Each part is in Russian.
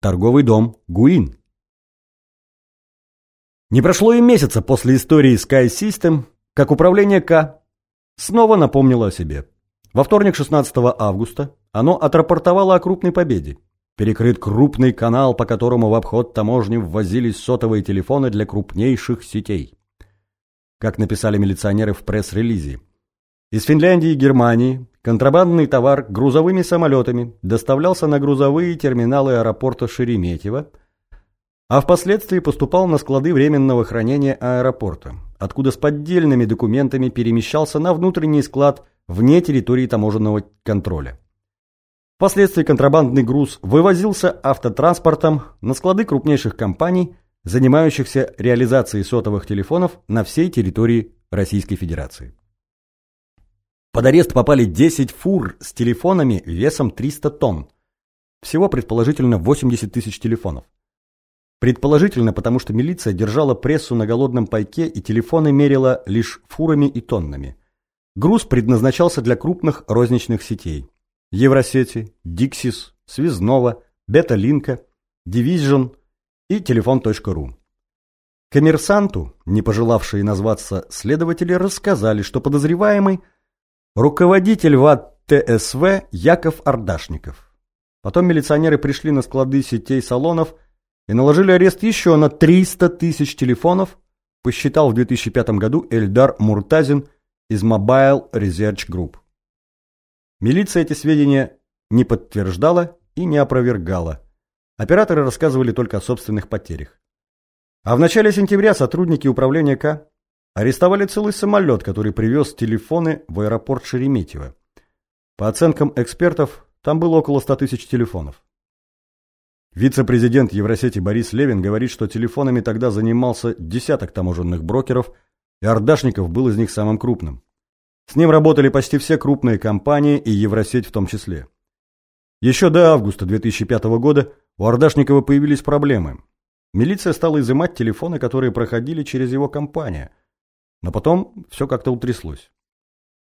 торговый дом Гуин. Не прошло и месяца после истории Sky System, как управление К снова напомнило о себе. Во вторник 16 августа оно отрапортовало о крупной победе. Перекрыт крупный канал, по которому в обход таможни ввозились сотовые телефоны для крупнейших сетей. Как написали милиционеры в пресс-релизе. Из Финляндии и Германии контрабандный товар грузовыми самолетами доставлялся на грузовые терминалы аэропорта Шереметьево, а впоследствии поступал на склады временного хранения аэропорта, откуда с поддельными документами перемещался на внутренний склад вне территории таможенного контроля. Впоследствии контрабандный груз вывозился автотранспортом на склады крупнейших компаний, занимающихся реализацией сотовых телефонов на всей территории Российской Федерации. Под арест попали 10 фур с телефонами весом 300 тонн. Всего предположительно 80 тысяч телефонов. Предположительно, потому что милиция держала прессу на голодном пайке и телефоны мерила лишь фурами и тоннами. Груз предназначался для крупных розничных сетей. Евросети, Диксис, Связного, Бета-Линка, Division и телефон.ру. Коммерсанту, не пожелавшие назваться следователи, рассказали, что подозреваемый – Руководитель ВАТ ТСВ Яков Ардашников. Потом милиционеры пришли на склады сетей салонов и наложили арест еще на 300 тысяч телефонов, посчитал в 2005 году Эльдар Муртазин из Mobile Research Group. Милиция эти сведения не подтверждала и не опровергала. Операторы рассказывали только о собственных потерях. А в начале сентября сотрудники управления К Арестовали целый самолет, который привез телефоны в аэропорт Шереметьево. По оценкам экспертов, там было около 100 тысяч телефонов. Вице-президент Евросети Борис Левин говорит, что телефонами тогда занимался десяток таможенных брокеров, и Ардашников был из них самым крупным. С ним работали почти все крупные компании и Евросеть в том числе. Еще до августа 2005 года у Ардашникова появились проблемы. Милиция стала изымать телефоны, которые проходили через его компанию – но потом все как-то утряслось.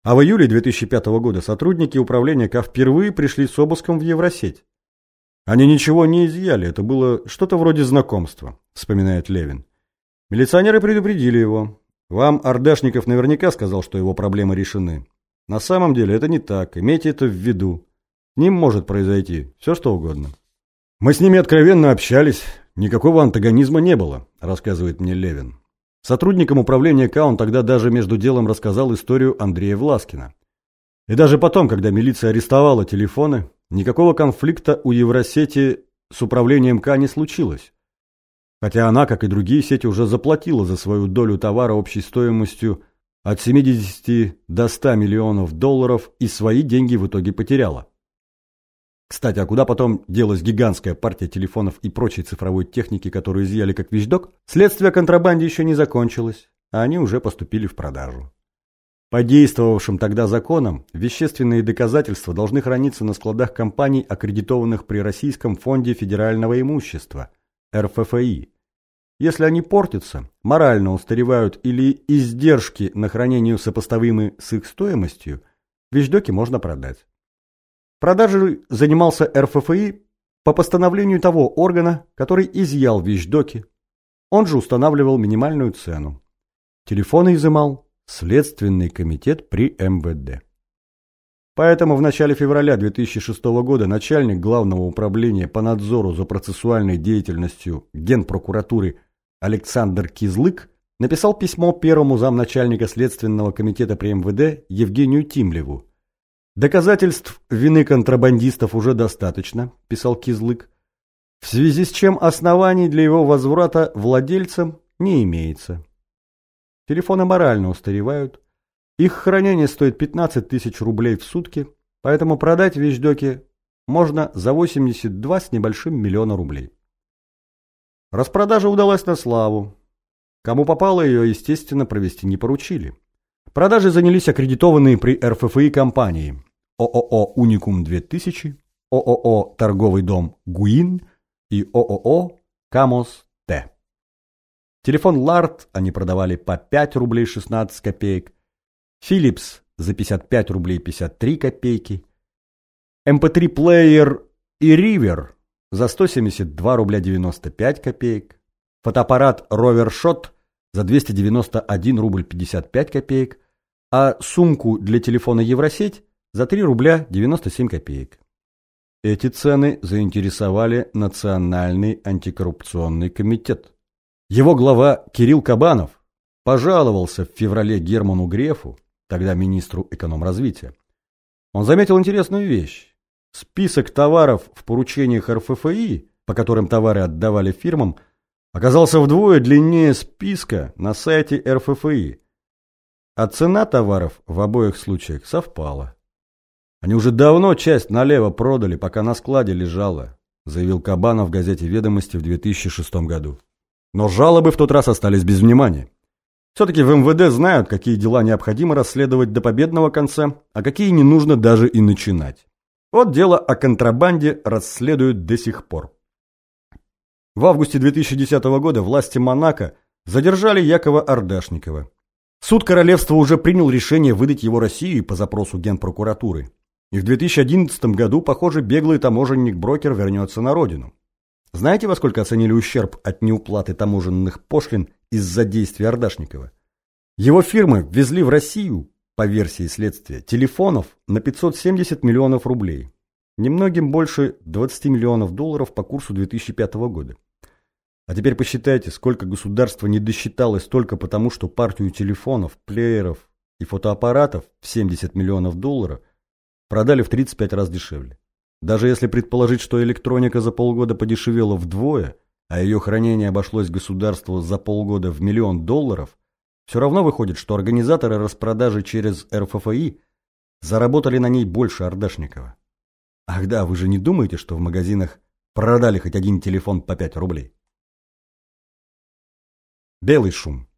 А в июле 2005 года сотрудники управления КА впервые пришли с обыском в Евросеть. Они ничего не изъяли, это было что-то вроде знакомства, вспоминает Левин. Милиционеры предупредили его. Вам Ардашников наверняка сказал, что его проблемы решены. На самом деле это не так, имейте это в виду. С ним может произойти все что угодно. Мы с ними откровенно общались, никакого антагонизма не было, рассказывает мне Левин. Сотрудникам управления К он тогда даже между делом рассказал историю Андрея Власкина. И даже потом, когда милиция арестовала телефоны, никакого конфликта у Евросети с управлением К не случилось. Хотя она, как и другие сети, уже заплатила за свою долю товара общей стоимостью от 70 до 100 миллионов долларов и свои деньги в итоге потеряла. Кстати, а куда потом делась гигантская партия телефонов и прочей цифровой техники, которую изъяли как вещдок? Следствие контрабанде еще не закончилось, а они уже поступили в продажу. По действовавшим тогда законам, вещественные доказательства должны храниться на складах компаний, аккредитованных при Российском фонде федерального имущества, РФФИ. Если они портятся, морально устаревают или издержки на хранение сопоставимы с их стоимостью, вещдоки можно продать. Продажей занимался РФФИ по постановлению того органа, который изъял вещдоки. Он же устанавливал минимальную цену. Телефоны изымал Следственный комитет при МВД. Поэтому в начале февраля 2006 года начальник Главного управления по надзору за процессуальной деятельностью Генпрокуратуры Александр Кизлык написал письмо первому замначальника Следственного комитета при МВД Евгению Тимлеву, Доказательств вины контрабандистов уже достаточно, писал Кизлык, в связи с чем оснований для его возврата владельцам не имеется. Телефоны морально устаревают, их хранение стоит 15 тысяч рублей в сутки, поэтому продать вещдоки можно за 82 с небольшим миллиона рублей. Распродажа удалась на славу. Кому попало ее, естественно, провести не поручили. Продажи занялись аккредитованные при РФФИ компании ООО «Уникум-2000», ООО «Торговый дом Гуин» и ООО «Камос-Т». Телефон «Ларт» они продавали по 5 рублей 16 копеек, «Philips» за 55 рублей 53 копейки, MP3-плеер эм и «Ривер» за 172 рубля 95 копеек, фотоаппарат Rovershot за 291 рубль 55 копеек, а сумку для телефона Евросеть за 3 рубля 97 копеек. Эти цены заинтересовали Национальный антикоррупционный комитет. Его глава Кирилл Кабанов пожаловался в феврале Герману Грефу, тогда министру экономразвития. Он заметил интересную вещь. Список товаров в поручениях РФФИ, по которым товары отдавали фирмам, оказался вдвое длиннее списка на сайте РФФИ. А цена товаров в обоих случаях совпала. Они уже давно часть налево продали, пока на складе лежала, заявил Кабанов в газете «Ведомости» в 2006 году. Но жалобы в тот раз остались без внимания. Все-таки в МВД знают, какие дела необходимо расследовать до победного конца, а какие не нужно даже и начинать. Вот дело о контрабанде расследуют до сих пор. В августе 2010 года власти Монако задержали Якова Ардашникова. Суд королевства уже принял решение выдать его России по запросу Генпрокуратуры. И в 2011 году, похоже, беглый таможенник-брокер вернется на родину. Знаете, во сколько оценили ущерб от неуплаты таможенных пошлин из-за действий Ардашникова? Его фирмы ввезли в Россию, по версии следствия, телефонов на 570 миллионов рублей. Немногим больше 20 миллионов долларов по курсу 2005 года. А теперь посчитайте, сколько государство не досчиталось только потому, что партию телефонов, плееров и фотоаппаратов в 70 миллионов долларов – продали в 35 раз дешевле. Даже если предположить, что электроника за полгода подешевела вдвое, а ее хранение обошлось государству за полгода в миллион долларов, все равно выходит, что организаторы распродажи через РФФИ заработали на ней больше Ардашникова. Ах да, вы же не думаете, что в магазинах продали хоть один телефон по 5 рублей? Белый шум.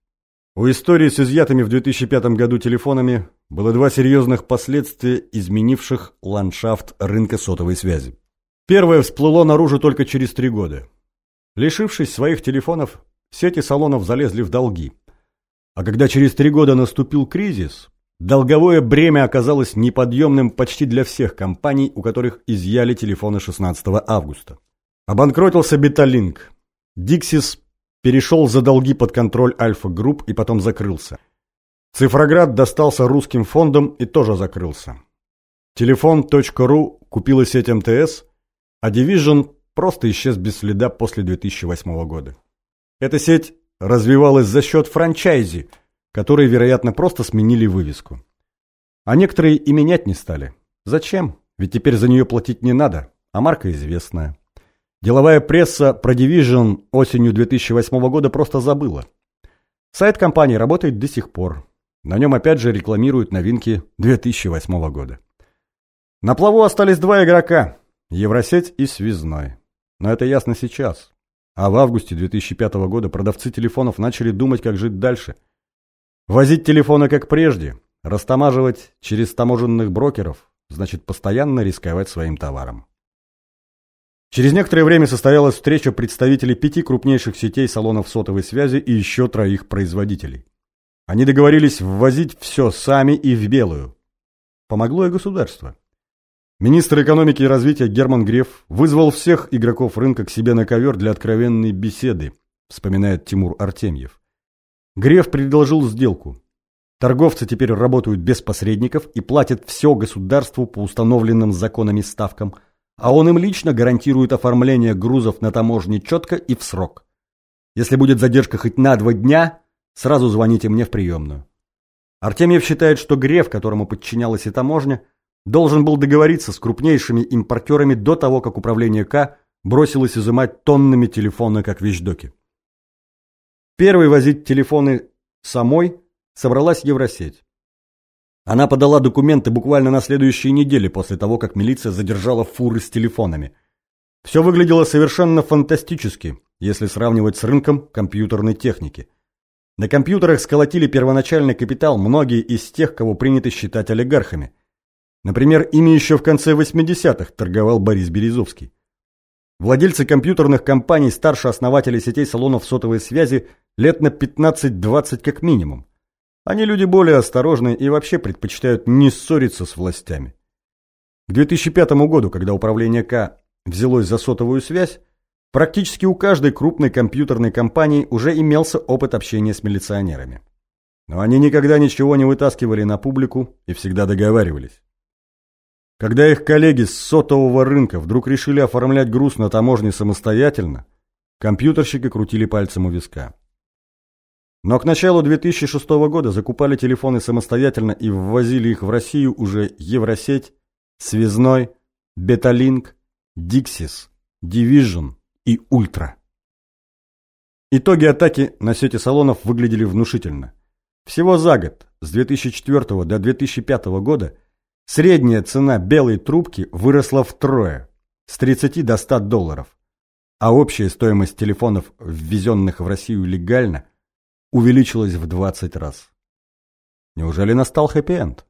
У истории с изъятыми в 2005 году телефонами было два серьезных последствия, изменивших ландшафт рынка сотовой связи. Первое всплыло наружу только через три года. Лишившись своих телефонов, сети салонов залезли в долги. А когда через три года наступил кризис, долговое бремя оказалось неподъемным почти для всех компаний, у которых изъяли телефоны 16 августа. Обанкротился Беталинк. Диксис перешел за долги под контроль Альфа-групп и потом закрылся. Цифроград достался русским фондам и тоже закрылся. Телефон.ру купила сеть МТС, а Division просто исчез без следа после 2008 года. Эта сеть развивалась за счет франчайзи, которые, вероятно, просто сменили вывеску. А некоторые и менять не стали. Зачем? Ведь теперь за нее платить не надо, а марка известная. Деловая пресса про Division осенью 2008 года просто забыла. Сайт компании работает до сих пор. На нем опять же рекламируют новинки 2008 года. На плаву остались два игрока – Евросеть и Связной. Но это ясно сейчас. А в августе 2005 года продавцы телефонов начали думать, как жить дальше. Возить телефоны как прежде, растамаживать через таможенных брокеров, значит постоянно рисковать своим товаром. Через некоторое время состоялась встреча представителей пяти крупнейших сетей салонов сотовой связи и еще троих производителей. Они договорились ввозить все сами и в белую. Помогло и государство. Министр экономики и развития Герман Греф вызвал всех игроков рынка к себе на ковер для откровенной беседы, вспоминает Тимур Артемьев. Греф предложил сделку. Торговцы теперь работают без посредников и платят все государству по установленным законами ставкам – а он им лично гарантирует оформление грузов на таможне четко и в срок. Если будет задержка хоть на два дня, сразу звоните мне в приемную. Артемьев считает, что Греф, которому подчинялась и таможня, должен был договориться с крупнейшими импортерами до того, как управление К бросилось изымать тоннами телефоны как вещдоки. Первый возить телефоны самой собралась Евросеть. Она подала документы буквально на следующей неделе после того, как милиция задержала фуры с телефонами. Все выглядело совершенно фантастически, если сравнивать с рынком компьютерной техники. На компьютерах сколотили первоначальный капитал многие из тех, кого принято считать олигархами. Например, ими еще в конце 80-х торговал Борис Березовский. Владельцы компьютерных компаний старше основателей сетей салонов сотовой связи лет на 15-20 как минимум. Они люди более осторожные и вообще предпочитают не ссориться с властями. К 2005 году, когда управление К взялось за сотовую связь, практически у каждой крупной компьютерной компании уже имелся опыт общения с милиционерами. Но они никогда ничего не вытаскивали на публику и всегда договаривались. Когда их коллеги с сотового рынка вдруг решили оформлять груз на таможне самостоятельно, компьютерщики крутили пальцем у виска. Но к началу 2006 года закупали телефоны самостоятельно и ввозили их в Россию уже Евросеть, Связной, Беталинк, Диксис, Division и Ультра. Итоги атаки на сети салонов выглядели внушительно. Всего за год, с 2004 до 2005 года, средняя цена белой трубки выросла втрое, с 30 до 100 долларов, а общая стоимость телефонов, ввезенных в Россию легально – увеличилось в 20 раз. Неужели настал хэппи-энд?